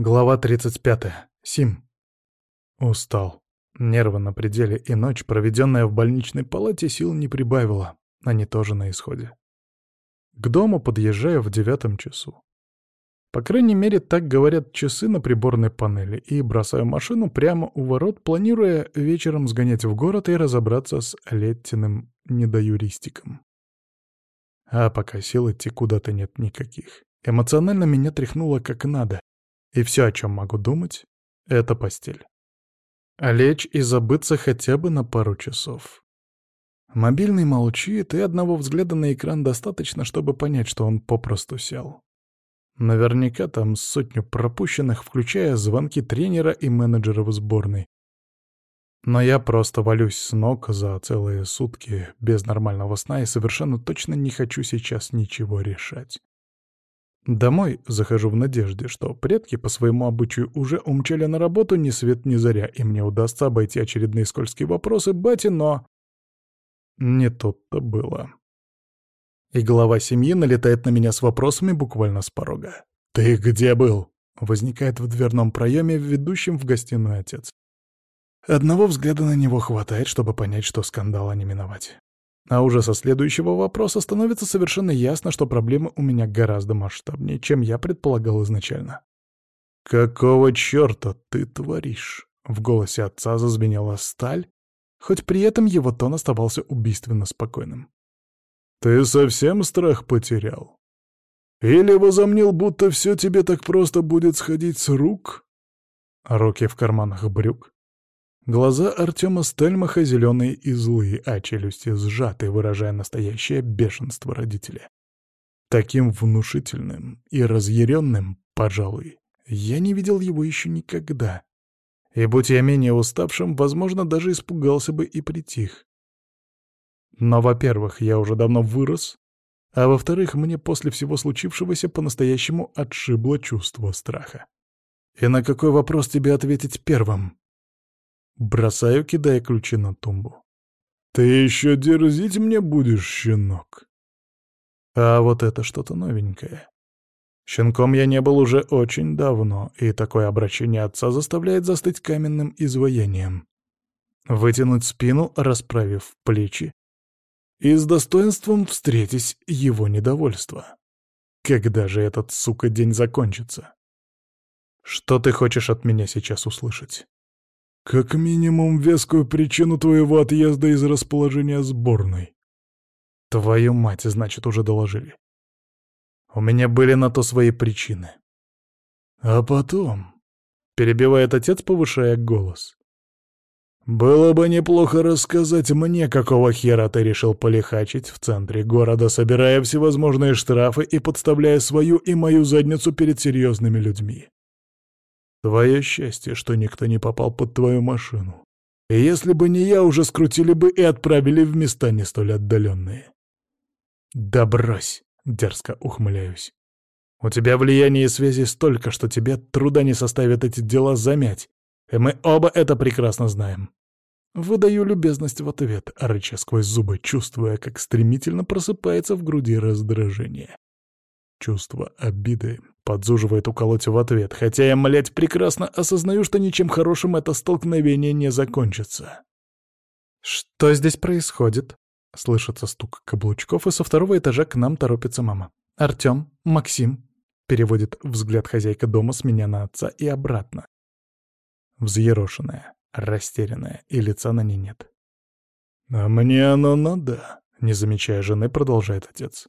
Глава 35. Сим. Устал. Нервы на пределе, и ночь, проведенная в больничной палате, сил не прибавила. Они тоже на исходе. К дому подъезжаю в девятом часу. По крайней мере, так говорят часы на приборной панели, и бросаю машину прямо у ворот, планируя вечером сгонять в город и разобраться с Леттиным недоюристиком. А пока сил идти куда-то нет никаких. Эмоционально меня тряхнуло как надо, и все, о чем могу думать, — это постель. А лечь и забыться хотя бы на пару часов. Мобильный молчит, и одного взгляда на экран достаточно, чтобы понять, что он попросту сел. Наверняка там сотню пропущенных, включая звонки тренера и менеджеров сборной. Но я просто валюсь с ног за целые сутки без нормального сна и совершенно точно не хочу сейчас ничего решать. Домой захожу в надежде, что предки по своему обычаю уже умчали на работу ни свет ни заря, и мне удастся обойти очередные скользкие вопросы бати, но... Не тут-то было. И глава семьи налетает на меня с вопросами буквально с порога. «Ты где был?» — возникает в дверном проеме, ведущем в гостиную отец. Одного взгляда на него хватает, чтобы понять, что скандала не миновать. А уже со следующего вопроса становится совершенно ясно, что проблемы у меня гораздо масштабнее, чем я предполагал изначально. «Какого черта ты творишь?» В голосе отца зазвенела сталь, хоть при этом его тон оставался убийственно спокойным. «Ты совсем страх потерял? Или возомнил, будто все тебе так просто будет сходить с рук?» Руки в карманах брюк, Глаза Артема Стельмаха зеленые и злые, а челюсти сжаты, выражая настоящее бешенство родителя. Таким внушительным и разъяренным, пожалуй, я не видел его еще никогда. И будь я менее уставшим, возможно, даже испугался бы и притих. Но, во-первых, я уже давно вырос, а во-вторых, мне после всего случившегося по-настоящему отшибло чувство страха. И на какой вопрос тебе ответить первым? Бросаю, кидая ключи на тумбу. «Ты еще дерзить мне будешь, щенок?» А вот это что-то новенькое. Щенком я не был уже очень давно, и такое обращение отца заставляет застыть каменным изваянием. Вытянуть спину, расправив плечи, и с достоинством встретить его недовольство. Когда же этот, сука, день закончится? Что ты хочешь от меня сейчас услышать? Как минимум вескую причину твоего отъезда из расположения сборной. Твою мать, значит, уже доложили. У меня были на то свои причины. А потом... Перебивает отец, повышая голос. «Было бы неплохо рассказать мне, какого хера ты решил полихачить в центре города, собирая всевозможные штрафы и подставляя свою и мою задницу перед серьезными людьми. Твое счастье, что никто не попал под твою машину. И если бы не я, уже скрутили бы и отправили в места не столь отдаленные. Да брось, дерзко ухмыляюсь. У тебя влияние и связи столько, что тебе труда не составит эти дела замять. И мы оба это прекрасно знаем. Выдаю любезность в ответ, рыча сквозь зубы, чувствуя, как стремительно просыпается в груди раздражение. Чувство обиды подзуживает уколоть в ответ, хотя я, млять, прекрасно осознаю, что ничем хорошим это столкновение не закончится. «Что здесь происходит?» — слышится стук каблучков, и со второго этажа к нам торопится мама. «Артём, Максим», — переводит взгляд хозяйка дома с меня на отца и обратно. Взъерошенная, растерянная, и лица на ней нет. «А мне оно надо», — не замечая жены, продолжает отец.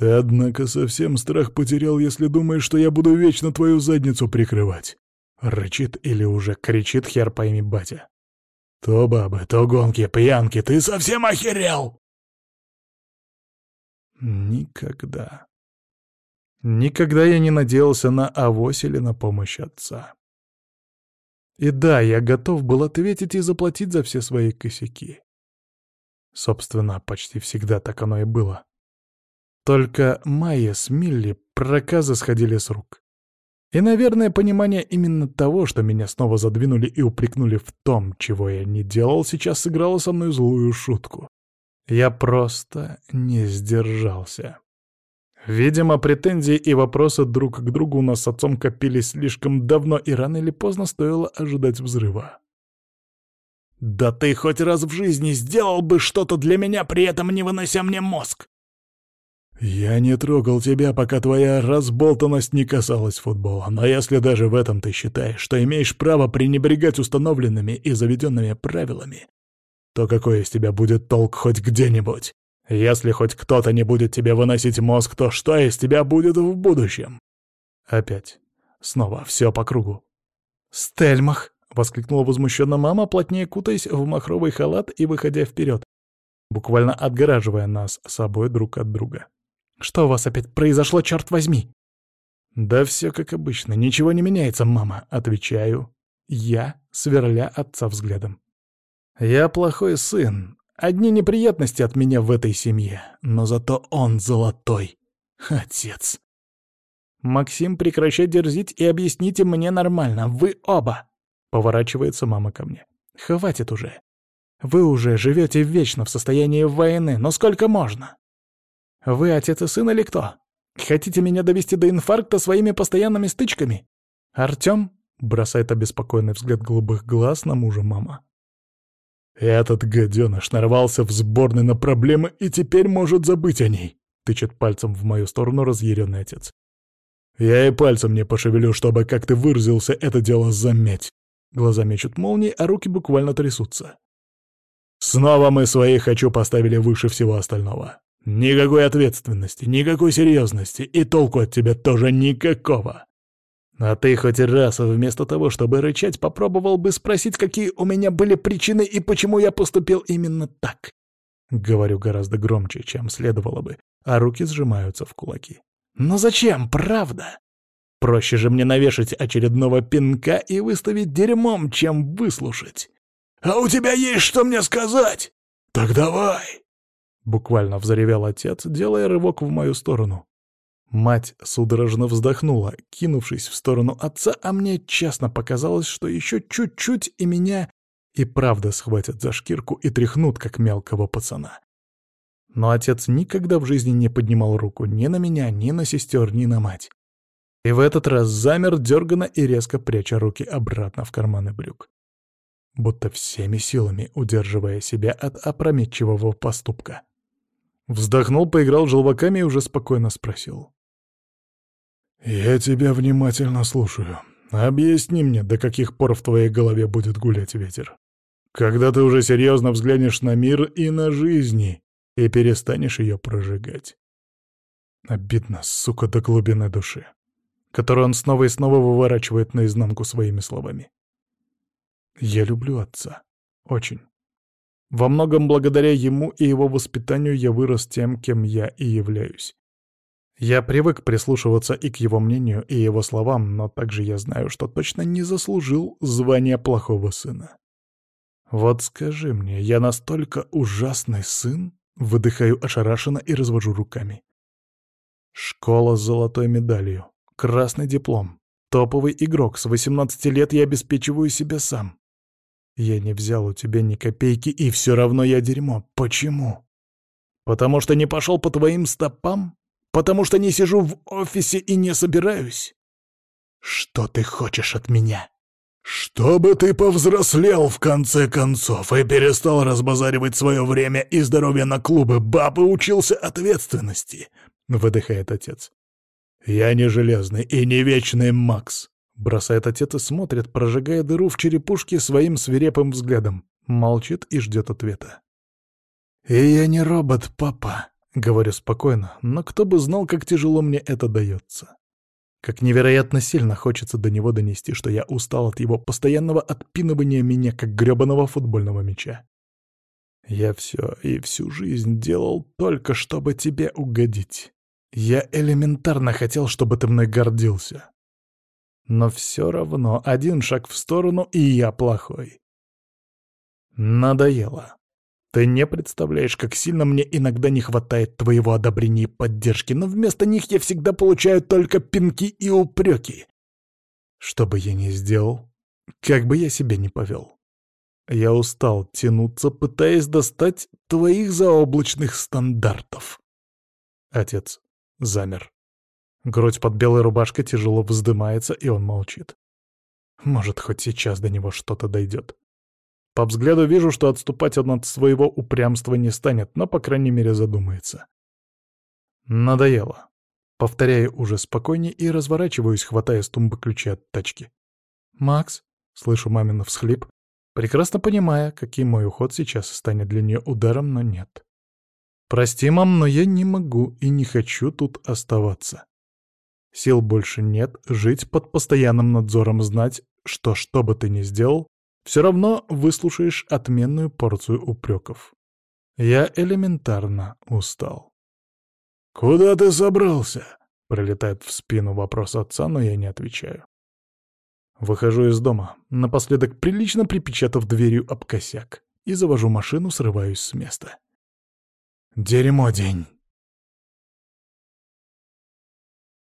«Ты, однако, совсем страх потерял, если думаешь, что я буду вечно твою задницу прикрывать!» Рычит или уже кричит хер пойми батя. «То бабы, то гонки, пьянки, ты совсем охерел!» Никогда. Никогда я не надеялся на авось или на помощь отца. И да, я готов был ответить и заплатить за все свои косяки. Собственно, почти всегда так оно и было. Только Майя с Милли проказы сходили с рук. И, наверное, понимание именно того, что меня снова задвинули и упрекнули в том, чего я не делал, сейчас сыграло со мной злую шутку. Я просто не сдержался. Видимо, претензии и вопросы друг к другу у нас с отцом копились слишком давно, и рано или поздно стоило ожидать взрыва. «Да ты хоть раз в жизни сделал бы что-то для меня, при этом не вынося мне мозг!» «Я не трогал тебя, пока твоя разболтанность не касалась футбола, но если даже в этом ты считаешь, что имеешь право пренебрегать установленными и заведенными правилами, то какой из тебя будет толк хоть где-нибудь? Если хоть кто-то не будет тебе выносить мозг, то что из тебя будет в будущем? Опять. Снова все по кругу. «Стельмах!» — воскликнула возмущенно мама, плотнее кутаясь в махровый халат и выходя вперед, буквально отгораживая нас собой друг от друга. «Что у вас опять произошло, черт возьми?» «Да все как обычно, ничего не меняется, мама», — отвечаю. Я, сверля отца взглядом. «Я плохой сын, Одни неприятности от меня в этой семье, но зато он золотой. Отец. «Максим, прекращай дерзить и объясните мне нормально. Вы оба!» Поворачивается мама ко мне. «Хватит уже. Вы уже живете вечно в состоянии войны, но сколько можно? Вы отец и сын или кто? Хотите меня довести до инфаркта своими постоянными стычками? Артём?» Бросает обеспокоенный взгляд голубых глаз на мужа мама. «Этот гаденыш нарвался в сборной на проблемы и теперь может забыть о ней», — тычет пальцем в мою сторону разъяренный отец. «Я и пальцем не пошевелю, чтобы, как ты выразился, это дело заметь». Глаза мечут молнии, а руки буквально трясутся. «Снова мы своих «хочу» поставили выше всего остального. Никакой ответственности, никакой серьезности, и толку от тебя тоже никакого. А ты хоть раз вместо того, чтобы рычать, попробовал бы спросить, какие у меня были причины и почему я поступил именно так. Говорю гораздо громче, чем следовало бы, а руки сжимаются в кулаки. Но зачем, правда? Проще же мне навешать очередного пинка и выставить дерьмом, чем выслушать. «А у тебя есть что мне сказать? Так давай!» Буквально взревел отец, делая рывок в мою сторону. Мать судорожно вздохнула, кинувшись в сторону отца, а мне честно показалось, что еще чуть-чуть и меня и правда схватят за шкирку и тряхнут, как мелкого пацана. Но отец никогда в жизни не поднимал руку ни на меня, ни на сестер, ни на мать. И в этот раз замер дерганно и резко пряча руки обратно в карманы брюк. Будто всеми силами удерживая себя от опрометчивого поступка. Вздохнул, поиграл желваками и уже спокойно спросил. «Я тебя внимательно слушаю. Объясни мне, до каких пор в твоей голове будет гулять ветер. Когда ты уже серьезно взглянешь на мир и на жизни и перестанешь ее прожигать». Обидно, сука, до глубины души, которую он снова и снова выворачивает наизнанку своими словами. «Я люблю отца. Очень. Во многом благодаря ему и его воспитанию я вырос тем, кем я и являюсь. Я привык прислушиваться и к его мнению, и его словам, но также я знаю, что точно не заслужил звания плохого сына. Вот скажи мне, я настолько ужасный сын? Выдыхаю ошарашенно и развожу руками. Школа с золотой медалью, красный диплом, топовый игрок, с 18 лет я обеспечиваю себя сам. Я не взял у тебя ни копейки, и все равно я дерьмо. Почему? Потому что не пошел по твоим стопам? Потому что не сижу в офисе и не собираюсь. Что ты хочешь от меня? Чтобы ты повзрослел в конце концов и перестал разбазаривать свое время и здоровье на клубы, баб и учился ответственности, — выдыхает отец. Я не железный и не вечный Макс. Бросает отец и смотрит, прожигая дыру в черепушке своим свирепым взглядом. Молчит и ждет ответа. «И я не робот, папа. Говорю спокойно, но кто бы знал, как тяжело мне это дается. Как невероятно сильно хочется до него донести, что я устал от его постоянного отпинывания меня, как грёбаного футбольного мяча. Я все и всю жизнь делал только, чтобы тебе угодить. Я элементарно хотел, чтобы ты мной гордился. Но все равно один шаг в сторону, и я плохой. Надоело. Ты не представляешь, как сильно мне иногда не хватает твоего одобрения и поддержки, но вместо них я всегда получаю только пинки и упреки. Что бы я ни сделал, как бы я себя ни повел. Я устал тянуться, пытаясь достать твоих заоблачных стандартов. Отец замер. Грудь под белой рубашкой тяжело вздымается, и он молчит. Может, хоть сейчас до него что-то дойдет. По взгляду вижу, что отступать он от своего упрямства не станет, но, по крайней мере, задумается. Надоело. Повторяю уже спокойнее и разворачиваюсь, хватая с тумбы ключи от тачки. «Макс?» — слышу мамину всхлип, прекрасно понимая, каким мой уход сейчас станет для нее ударом, но нет. «Прости, мам, но я не могу и не хочу тут оставаться. Сил больше нет жить под постоянным надзором, знать, что что бы ты ни сделал, все равно выслушаешь отменную порцию упреков. Я элементарно устал. «Куда ты собрался?» — пролетает в спину вопрос отца, но я не отвечаю. Выхожу из дома, напоследок прилично припечатав дверью об косяк, и завожу машину, срываюсь с места. «Дерьмо день!»